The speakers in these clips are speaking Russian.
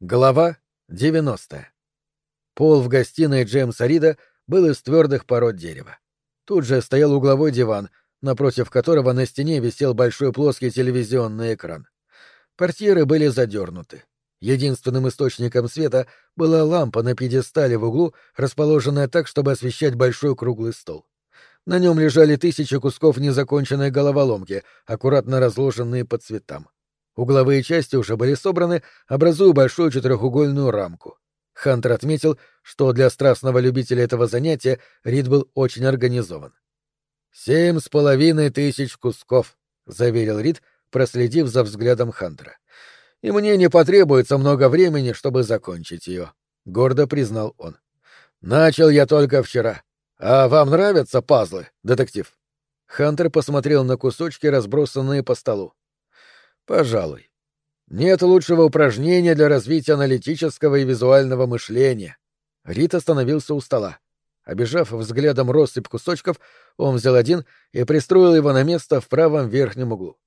Глава 90. Пол в гостиной Джеймса Рида был из твердых пород дерева. Тут же стоял угловой диван, напротив которого на стене висел большой плоский телевизионный экран. Портьеры были задернуты. Единственным источником света была лампа на пьедестале в углу, расположенная так, чтобы освещать большой круглый стол. На нем лежали тысячи кусков незаконченной головоломки, аккуратно разложенные по цветам. Угловые части уже были собраны, образуя большую четырехугольную рамку. Хантер отметил, что для страстного любителя этого занятия Рид был очень организован. «Семь с половиной тысяч кусков», — заверил Рид, проследив за взглядом Хантера. «И мне не потребуется много времени, чтобы закончить ее», — гордо признал он. «Начал я только вчера. А вам нравятся пазлы, детектив?» Хантер посмотрел на кусочки, разбросанные по столу. Пожалуй. Нет лучшего упражнения для развития аналитического и визуального мышления. Рит остановился у стола. Обежав взглядом россыпь кусочков, он взял один и пристроил его на место в правом верхнем углу.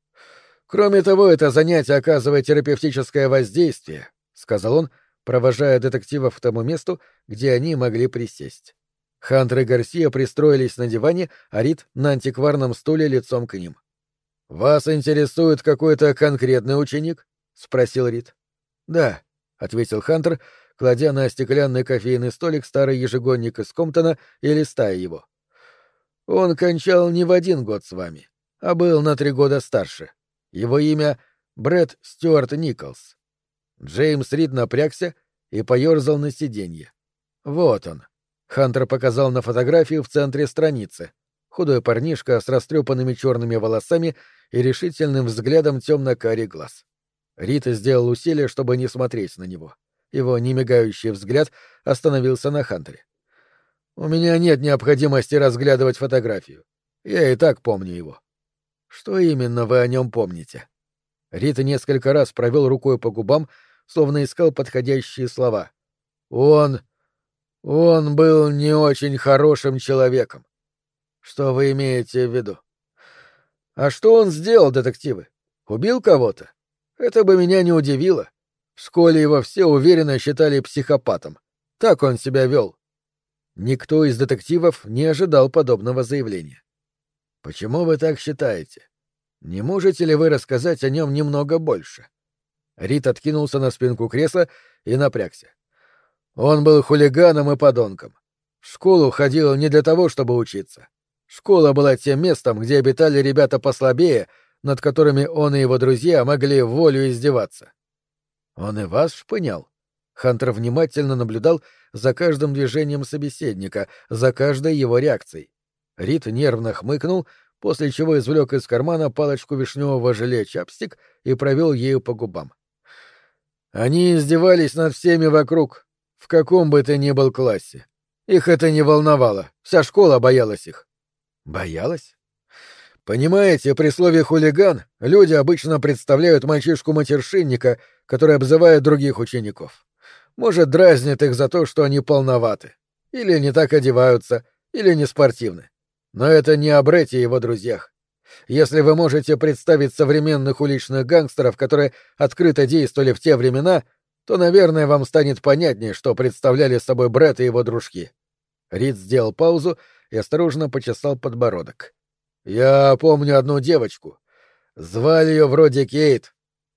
Кроме того, это занятие оказывает терапевтическое воздействие, сказал он, провожая детективов к тому месту, где они могли присесть. Хантер и Гарсия пристроились на диване, а Рит — на антикварном стуле лицом к ним. «Вас интересует какой-то конкретный ученик?» — спросил Рид. «Да», — ответил Хантер, кладя на стеклянный кофейный столик старый ежегодник из Комптона и листая его. «Он кончал не в один год с вами, а был на три года старше. Его имя — Брэд Стюарт Николс». Джеймс Рид напрягся и поерзал на сиденье. «Вот он». Хантер показал на фотографию в центре страницы. Худой парнишка с растрепанными черными волосами и решительным взглядом темно-карий глаз. Рита сделал усилие, чтобы не смотреть на него. Его немигающий взгляд остановился на Хантере. «У меня нет необходимости разглядывать фотографию. Я и так помню его». «Что именно вы о нем помните?» Рита несколько раз провел рукой по губам, словно искал подходящие слова. «Он... он был не очень хорошим человеком. Что вы имеете в виду?» А что он сделал, детективы? Убил кого-то? Это бы меня не удивило. В школе его все уверенно считали психопатом. Так он себя вел. Никто из детективов не ожидал подобного заявления. Почему вы так считаете? Не можете ли вы рассказать о нем немного больше? Рит откинулся на спинку кресла и напрягся. Он был хулиганом и подонком. В школу ходил не для того, чтобы учиться. Школа была тем местом, где обитали ребята послабее, над которыми он и его друзья могли волю издеваться. Он и вас шпынял. Хантер внимательно наблюдал за каждым движением собеседника, за каждой его реакцией. Рид нервно хмыкнул, после чего извлек из кармана палочку вишневого желе чапстик и провел ею по губам. Они издевались над всеми вокруг, в каком бы ты ни был классе. Их это не волновало, вся школа боялась их. Боялась? Понимаете, при слове «хулиган» люди обычно представляют мальчишку-матершинника, который обзывает других учеников. Может, дразнит их за то, что они полноваты. Или не так одеваются, или не спортивны. Но это не о Бретте и его друзьях. Если вы можете представить современных уличных гангстеров, которые открыто действовали в те времена, то, наверное, вам станет понятнее, что представляли собой Бретт и его дружки. Рид сделал паузу и осторожно почесал подбородок. «Я помню одну девочку. Звали ее вроде Кейт.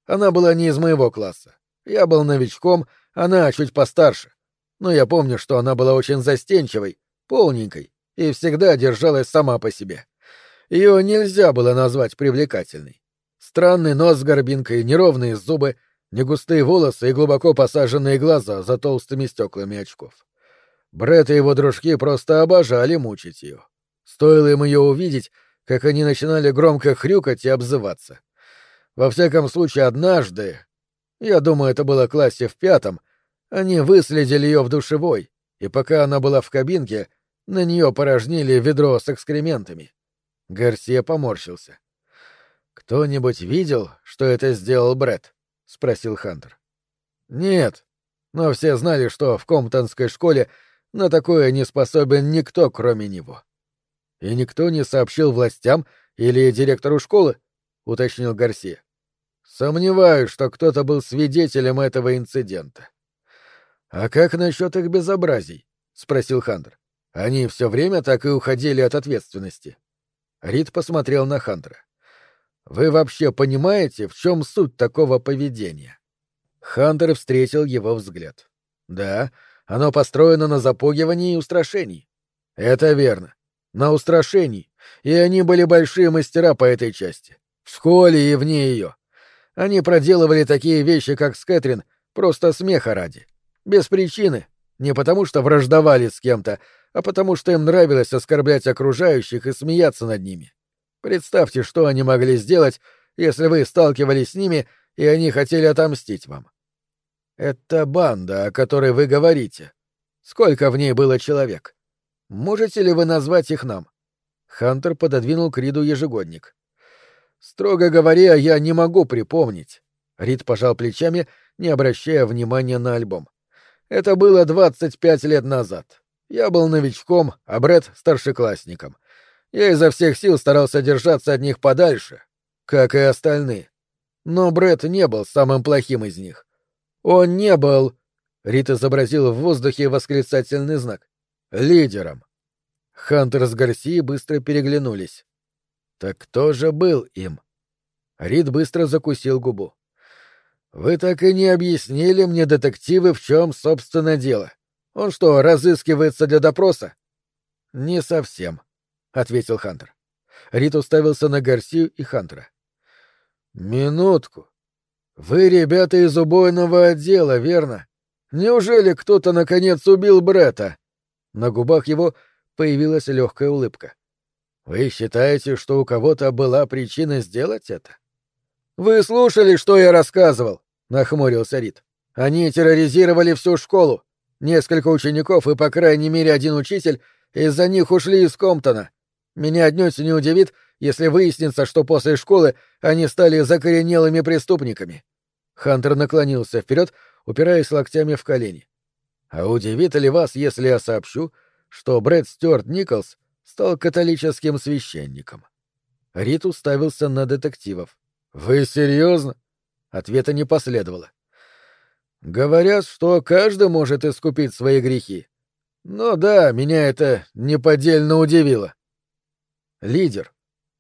Она была не из моего класса. Я был новичком, она чуть постарше. Но я помню, что она была очень застенчивой, полненькой и всегда держалась сама по себе. Ее нельзя было назвать привлекательной. Странный нос с горбинкой, неровные зубы, негустые волосы и глубоко посаженные глаза за толстыми стеклами очков. Бред и его дружки просто обожали мучить ее. Стоило им ее увидеть, как они начинали громко хрюкать и обзываться. Во всяком случае, однажды, я думаю, это было классе в пятом, они выследили ее в душевой, и пока она была в кабинке, на нее порожнили ведро с экскрементами. Гарсия поморщился. «Кто-нибудь видел, что это сделал Бред? спросил Хантер. «Нет, но все знали, что в Комптонской школе на такое не способен никто, кроме него. И никто не сообщил властям или директору школы, уточнил Гарсия. Сомневаюсь, что кто-то был свидетелем этого инцидента. А как насчет их безобразий? спросил Хантер. Они все время так и уходили от ответственности. Рид посмотрел на Хантера. Вы вообще понимаете, в чем суть такого поведения? Хантер встретил его взгляд. Да, оно построено на запугивании и устрашении. Это верно. На устрашении. И они были большие мастера по этой части. В школе и вне ее. Они проделывали такие вещи, как с Кэтрин, просто смеха ради. Без причины. Не потому что враждовали с кем-то, а потому что им нравилось оскорблять окружающих и смеяться над ними. Представьте, что они могли сделать, если вы сталкивались с ними, и они хотели отомстить вам. Это банда, о которой вы говорите. Сколько в ней было человек? Можете ли вы назвать их нам? Хантер пододвинул к Риду ежегодник. Строго говоря, я не могу припомнить. Рид пожал плечами, не обращая внимания на альбом. Это было двадцать пять лет назад. Я был новичком, а Брэд — старшеклассником. Я изо всех сил старался держаться от них подальше, как и остальные. Но Брэд не был самым плохим из них. Он не был... Рит изобразил в воздухе восклицательный знак. Лидером. Хантер с Гарсией быстро переглянулись. Так кто же был им? Рид быстро закусил губу. Вы так и не объяснили мне, детективы, в чем, собственно, дело. Он что, разыскивается для допроса? Не совсем, ответил Хантер. Рид уставился на Гарсию и Хантера. Минутку. Вы ребята из убойного отдела, верно? Неужели кто-то наконец убил Брета? На губах его появилась легкая улыбка. Вы считаете, что у кого-то была причина сделать это? Вы слушали, что я рассказывал? нахмурился Рид. Они терроризировали всю школу. Несколько учеников и, по крайней мере, один учитель из-за них ушли из Комптона. Меня отнюдь не удивит, если выяснится, что после школы они стали закоренелыми преступниками. Хантер наклонился вперед, упираясь локтями в колени. А удивит ли вас, если я сообщу, что Брэд Стюарт Николс стал католическим священником? Рит уставился на детективов. Вы серьезно? Ответа не последовало. Говорят, что каждый может искупить свои грехи. Но да, меня это неподдельно удивило. Лидер,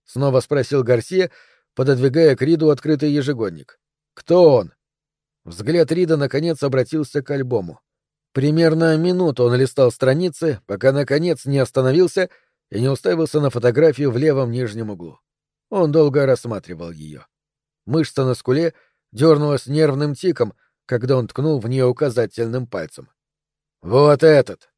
снова спросил Гарсия, пододвигая к Риду открытый ежегодник. Кто он? Взгляд Рида наконец обратился к альбому. Примерно минуту он листал страницы, пока наконец не остановился и не уставился на фотографию в левом нижнем углу. Он долго рассматривал ее. Мышца на скуле дернулась нервным тиком, когда он ткнул в нее указательным пальцем. «Вот этот!»